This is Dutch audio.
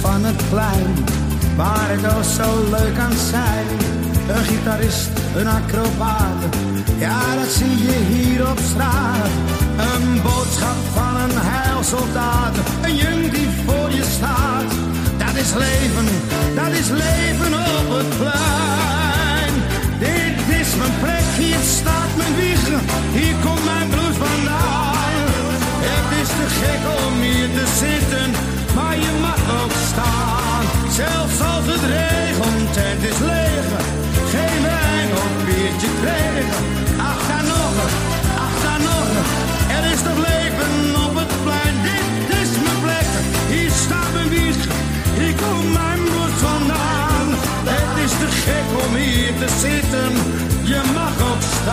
van het plein, waar het al zo leuk aan zijn. Een gitarist, een acrobaat, ja dat zie je hier op straat. Een boodschap van een heilsoldaat, een jong die voor je staat. Dat is leven, dat is leven Ik kom hier te zitten, je mag opstaan.